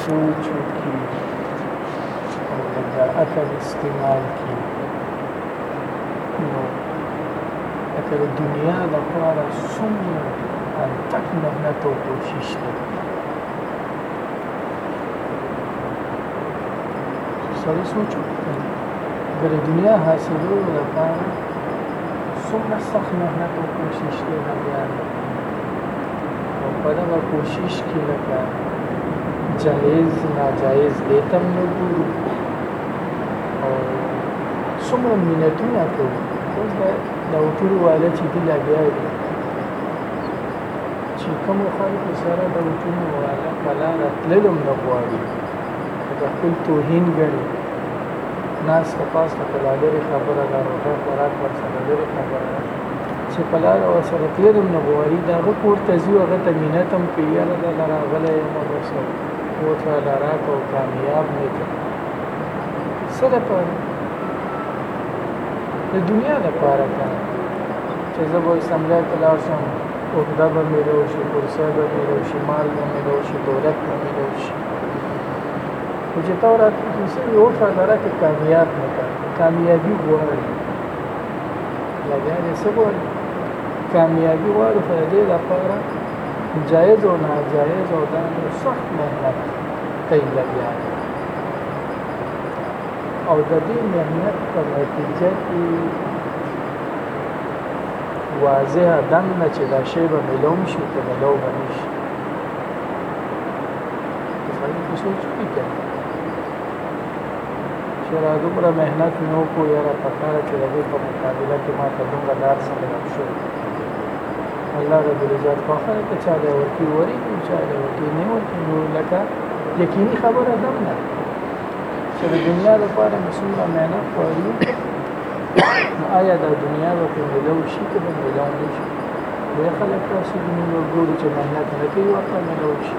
سوچ وکړي او د عقل استعمال کړي نو لکه د دنیا لپاره څومره تک محنت او کوشش کوي سړی سوچ وکړي د دنیا حاصلولو لپاره څومره سخت محنت او کوشش کوي او په دغه کوشش کې لکه جایز ناجایز دې تم نه ګورو او څومره منتونه کوو اوس به د اوټور والا چې دي لګیا دي چې کوم خلکو سره د اوټور والا په لاره تللم نه غواړي د خپل توهین ګڼي ناس په پاس په لاګرې خبره ده روټه خوراک ورسره لرې خبره ده چې په لاره ورسره تلل هم نه غواړي د هغه کور ته ځي هغه ته مینت هم کوي یاره دله راغلی یم ورسره کور راله راکړه او کامیاب مې کړه څه دپاره د دنیا دپاره که چې زه به اسمبلۍ ته لاړ شم عهده به مې له وشي کرسی به مې له وشي مال به مې له وشي دولت به مې له وشي خو چې تا راته کوم څه وي وکړه لره که کامیاب مې کړه کامیابي غواړي لګیا دې څه غواړي کامیابي غواړي خو دې لپاره جایز او ناجایز او دا سخت مهنت کوي لګیا دی او د دې مهنت په نتیجه کې واضح دم نه چې دا شی به ملوم شي که ملو به نه شي سړی په سوچ کې کوي چې را دومره محنت مې وکړو یاره په کاره چې د دې په مقابله کې ما ته دومره دار څنګه رب شوی الله رب العزت خوښه ده که چا دی ورکي وري که چا دی ورکي نه ورکي نو لکه یقیني خبره دم ده چې د دنیا لپاره مې څومره محنت غواړي آیا دا دنیا به په ملو شي که به ملو نه شي ډېر خلک تاسو دنیا ګوري چې محنت نه کوي ورته ملو شي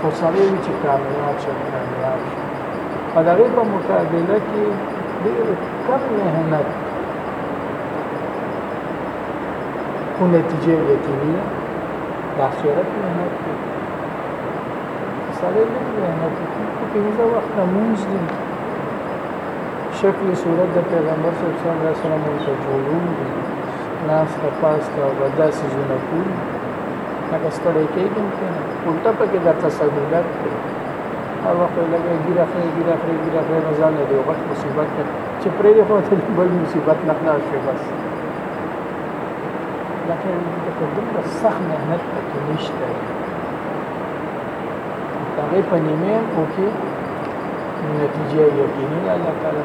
خو سړی وي چې کامیاب شي کامیاب شي په د هغې په مقابله کې ډېر کم محنت خو نتیجه یې یقیني ده د آخرت محنت دی سړی لږ محنت وکړي خو پنځه وخته مونځ دي شکل صورت د پیغمبر صلی الله علیه وسلم ته جوړون دي ناشته پاسته او بدا سيزونه کوي هغه ستړی کېږي الټه پکې درته سګولت دی او وخت لګي ګیره خې ګیره خې ګیره خې مزان دی وخت مصیبت ده چې پرې دی خو ته بل مصیبت نه خلاص شي بس لکه د کوم سخت مهنت پکې نشته هغه په نیمه او کې نتیجه یقیني الله تعالی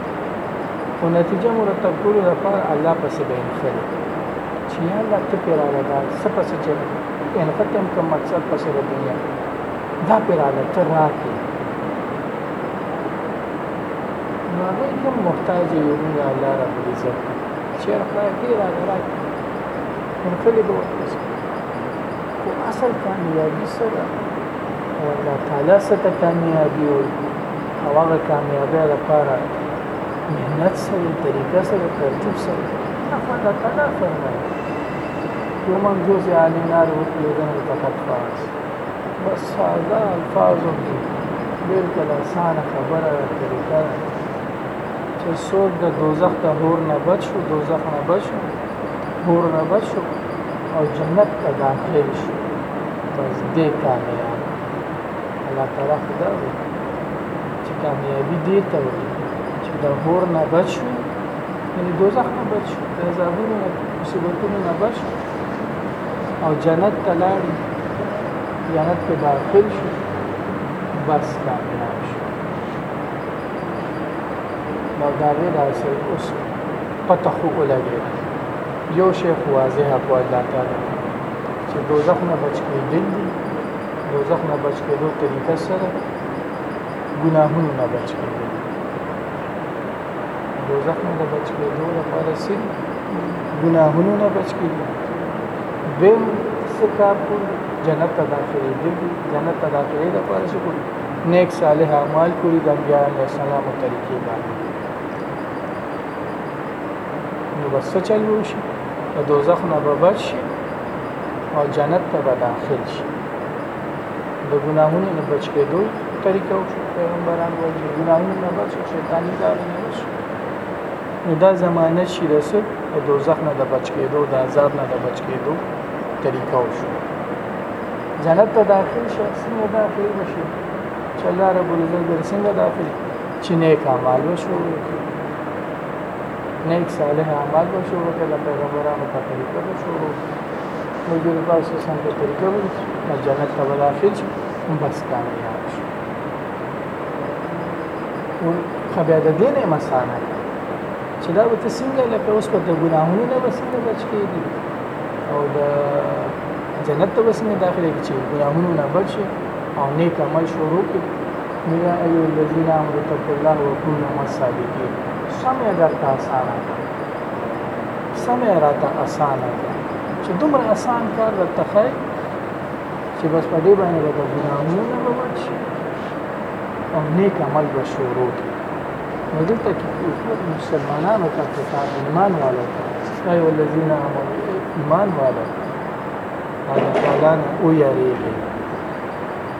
او نتیجه مرتب کولو لپاره الله پسې به انخره چې یا الله ته پیرا لدا سپس چې انختم کوم مقصد پسې د دنیا دا پیرا لته راکې نو هغه کوم محتاج یو موږ الله رب العزت چې خدای پیرا لدا انخلي به وکړي او اصل کامیابی سره او الله تعالی سره کامیابی وي او هغه کامیابی لپاره مهنت سره طریقه سره ترتیب سره اخوان الله تعالی فرمایي یو من جوز علی نار وکړم فقط فاز بس ساده الفاظو کې بالکل اسانه خبره طریقه چې څوک د دوزخ ته هور نه بچ شو دوزخ نه بچ شو هور نه بچ شو او جنت ته داخل شو بس دې کامیاب الله تعالی خدا وي چې کامیابی دې ته وي چې د هور نه بچ شو یعنی دوزخ نه بچ شو د عذابونو مصیبتونو نه بچ شو او جنت ته لاړ جنت کې داخل شو بس کامیاب شو نو دا غیر حاصل اوس پته خو ولګي یو شیخ واضح په الله تعالی چې دوزخ نه بچ کېدل دي دوزخ نه بچ کېدو طریقه څه ده ګناهونو نه بچ کېدو دوزخ نه بچ کېدو لپاره څه ګناهونو نه بچ کېدو دویم څه کار کول جنت ته داخلي دي جنت ته داخلي لپاره څه کول نیک صالح اعمال کړی د انبیاء علیه السلام طریقې باندې نو بس څه چل به وشي د دوزخ نه به بچ شي او جنت ته به داخل شي د ګناهونو نه بچ کېدو طریقه وشو پیغمبران وایي چې ګناهونو نه بچ او شیطاني لارې نه بچ نو دا زمانه چې د څه د دوزخ نه د بچ کېدو د عذاب نه د بچ کېدو طریقه وشو جنت ته داخل شي څنګه داخل بشي چې الله رب العزت څنګه داخل چې نیک اعمال وشو نیک صالح اعمال به شروع کړه پیغمبرانو په طریقه به شروع ملګر پاس حسن په طریقه به جنت ته به داخل شي بس کامیاب شي خو بیا د دې نه مسانه چې دا به څنګه لکه اوس په د ګناهونو نه وسنګ بچ کېږي او د جنت ته وسنګ داخلي چې ګناهونو نه بچ او نیک عمل شروع کړي یا ایها الذین آمنوا اتقوا الله وکونوا مع الصادقین سم یې درته اسانه کړه سم یې راته اسانه کړه چې دومره اسان کار درته ښایي چې بس په دې باندې به د ګناهونو نه به بچ شي او نیک عمل به شروع کړي نو دلته کې مسلمانانو ته خطاب ایمان والو ته یا ایها الذین آمنوا ایمان والو الله تعالی نه ویریږئ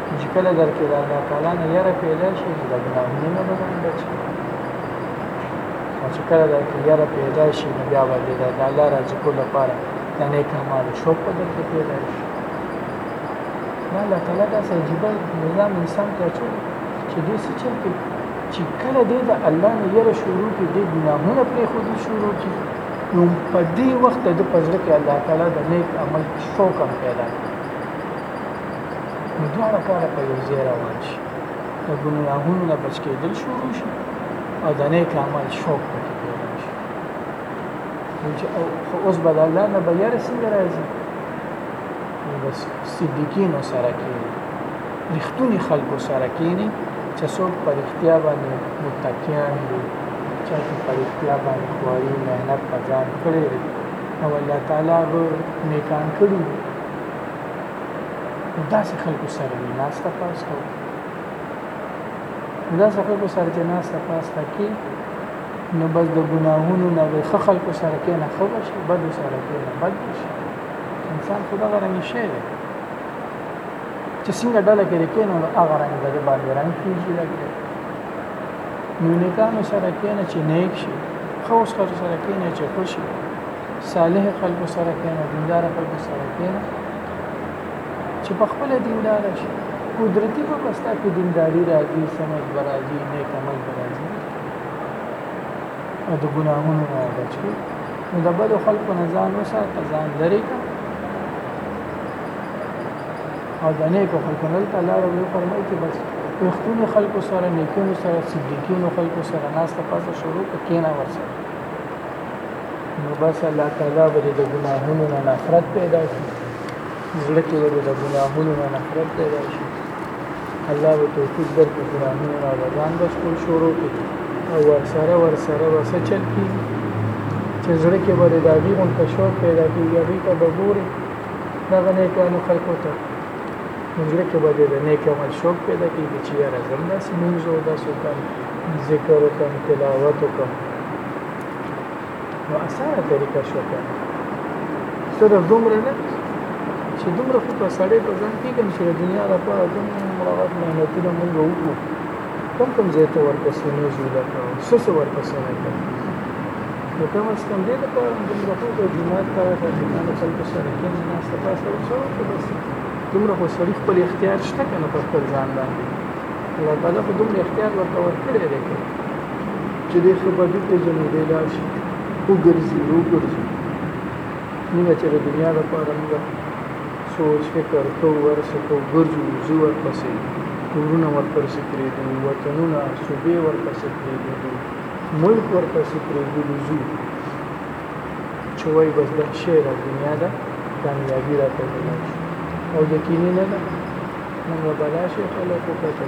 نو چې کله در کې د الله تعالی نه یره پیدا شي نو د ګناهونو نه به ځان بچ کړي او چې کله در کې یره پیدا شي نو بیا به د الله راضي کولو لپاره د نیک اعمالو شوق به در کې پیدا شي دا الله تعالی داسې عجیبه نظام انسان ته اچوي چې دوی څه چل کوي چې کله دی د الله نه یره شروع کړي د ګناهونو پرېښودل شروع کړي نو په دې وخت د په زړه کې الله تعالی د نیک عمل شوق هم پیدا کړي نو دواړه خواړه په یو ځای روان شي د ګناهونو نه بچ کېدل شروع شي او د نیک عمل شوق پکې پیدا شي نو چې اوس به د الله نه به یاره څنګه راځي نو بس صدیقینو سره کېږي رښتوني خلکو سره کېږي چې څوک په رښتیا باندې متقیان دي چا چې په رښتیا باندې خواري محنت په ځان کړی دی او الله تعالی به نیکان کړي نو داسې خلکو سره مې ناسته پاسته وکړه داسې خلکو سره چې ناسته پاسته کې نو بس د ګناهونو نه به ښه خلکو سره کې نه ښه شي بدو سره کې نه بد شي انسان خدا غرنګ شي چې څنګه ډله کې کې نو هغه رنګ د باندې رنګ کیږي لګي نو نیکانو سره کې نه چې نیک شي خو اوس سره کې نه چې خوشي صالح خلکو سره کینه دیندار خلکو سره کینه چې په خپل دیندار شي قدرتی په پستا کې دینداری راځي سمج برازي نه کمل برازي او د ګناهونو نه بچي نو د بل خلکو نه ځان وساته ځان لري او د نیکو خلکو نه تعالی رب فرمایي چې بس رښتونی خلکو سره نیکونو سره صدیقینو خلکو سره ناس ته پاسه شروع کینه ورسره نو بس الله تعالی به د ګناهونو نه نفرت پیدا کړي زړه کې به د ګناهونو نه نفرت پیدا شي الله به توفیق درکړي ګناهونو نه ځان بس کول شروع کړي او ورسره ورسره وسه چل کی چې زړه کې به د داغي غون تشوق پیدا کیږي هغه ته به ګوري دا غنې کانو خلکو ته زړه کې به د نیک عمل شوق پیدا کیږي چې یاره زم داسې منځو داسې ذکر وکم تلاوت وکم نو اسانه طریقه شو کنه صرف دومره نه چې دومره خو په سړی په ځان کې کوم چې د دنیا لپاره کوم مراغت مهنتونه موږ وکړو کم کم ځای ته ورپسې نه ځو لکه څه څه ورپسې نه کوو نو کم از کم دې لپاره دومره خو د جومات ته د جومات خلکو سره کېنې ناسته پاسته وکړو خو بس دومره خو سړي خپل اختیار شته که نه په خپل ځان باندې الله تعالی خو دومره اختیار ورته ورکړی دی چې دی ښه بدي پېژني دی لاړ شي وګرځي وګرځي موږ چې د دنیا لپاره موږ سوچ فکر کوو هر څه کوو ګرځو ځو ورپسې کورونه ورپسې پرېږدو وطنونه صوبې ورپسې پرېږدو ملک ورپسې پرېږدو ځو چې وایي بس دا شی را دنیا ده کامیابي راته ولاړ شي او یقیني نه ده موږ بلا شي خلکو کچه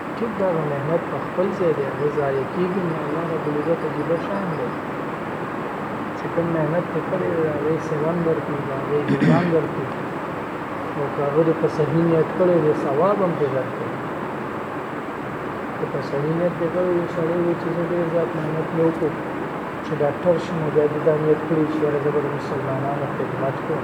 ټیک ده هغه محنت په خپل ځای دی هغه ضایع کېږي نه الله رب العزت عجیبه شان دی چې کوم محنت ته کړی دی هغه سلام درکړي د هغې جزام درکړي او که هغه دې په صحیح نیت کړی دی ثواب هم دې درکړي که په صحیح نیت دې کړی یو سړی وي چې زه ډېر زیات محنت مې وکړو چې ډاکټر شم او بیا دې دا نیت کړی چې یاره زه به د مسلمانانو خدمت کوم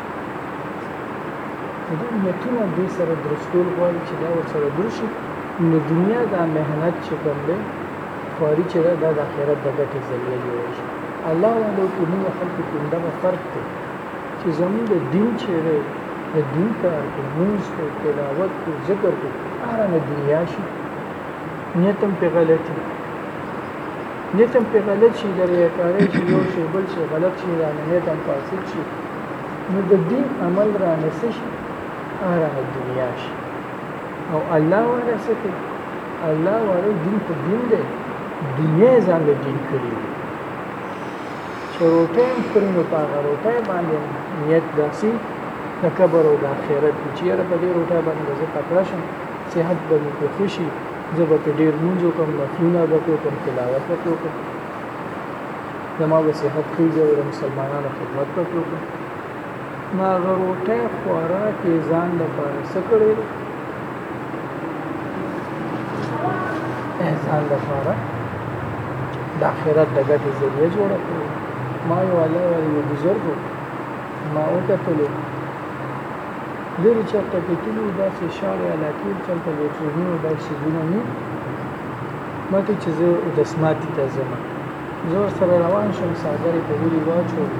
نو دا نیتونه دې سره درست کول غواړي چې دا ورسره درست شي نو دنیا دا مهنت چې کوم دی خواري چې دا د آخرت د ګټې ذریعه جوړ شي الله والو کې موږ خلکو کې دا فرق دی چې زموږ د دین چې دی د دین کار کو موز کو تلاوت کو ذکر کو آرامه دنیا شي نیتم په غلطي نیت هم پرې غلط شي د ریاکارۍ شي یو شی بل شی غلط شي رانه نیت هم فاسد شي نو د دین عمل رانه څه شي رانه دنیا شي او الله والا څه کوي الله والا دین په دین دی دنیا یې ځان له دین کړي دي چې روټۍ هم خوري نو په هغه روټۍ باندې نیت داسې د کبر او د آخرت چې یاره په دې روټۍ باندې زه تکړه شم صحت به مې ښه شي زه به پرې ډېر لمونځ وکړم، نفلونه به پرې وکړم، تلاوت به پرې وکړم، زما به صحت ښه وي او د مسلمانانو خدمت به پرې وکړم. ما هغه روټۍ خوراک یې ځان لپاره څه کړی دی؟ ځان لپاره د آخرت د ګټې ذریعه جوړه کړې ما یو الله والي بزرګو ما وکتلو لرې چرته کتلي وو داسې شار یا علاقې چرته د ټرینونو دا شیدونه نه مکه چې زه دسماتي ته ځم زه ورسره روان شوم ساګر یې په غولي واچولو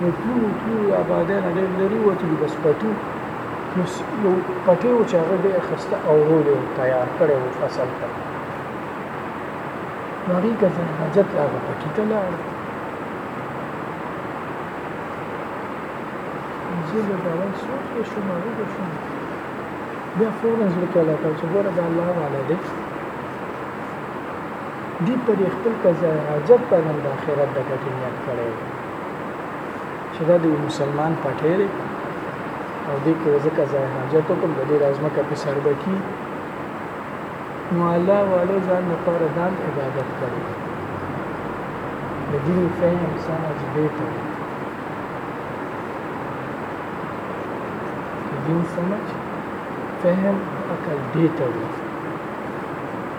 نو تلو تلو د آبادۍ نه ډېر لرې وتلو بس پټو نو یو پټی و چې هغه ډېر ښایسته اوړولی و تیار کړی و فصل ته نو هغې که زه حاجت له هغه پټي ته لاړم زه به دا وایي څوک یې شو ما وګو شو بیا فورا زړه کې الله تعالی چې ګوره دا الله والا دی دی پر خپل قضا حاجت باندې د آخرت د ګټې نیت کړی چې دا د مسلمان پټې دی او دې کې ځکه ځای حاجت وکړم د دې لازمه کې سر بکی نو الله والو ځان لپاره دام عبادت کړی دی د دین فهم سمج دې ته د دین سمج فهم عقل دې ته وي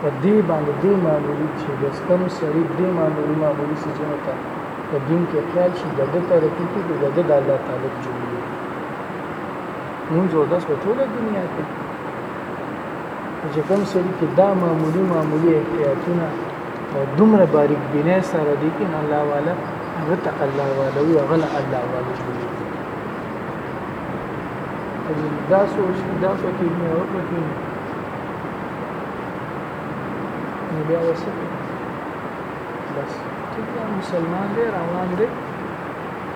په دې باندې دې معمولی چې د کم سړي دې معمولی معمولی سجنه ته په دین کې خیال شي د دې ترقی کې د دې د الله تعالی جوړي موږ او داس په ټوله دنیا کې چې کوم سړي کې دا معمولی معمولی احتیاطونه او دومره باریک بینه سره دي کې الله والا هغه ته الله والا وي هغه له الله والا جوړي دا سوچ دا پکې نه او پکې نه بیا وسه بس ټیک مسلمان دی روان دی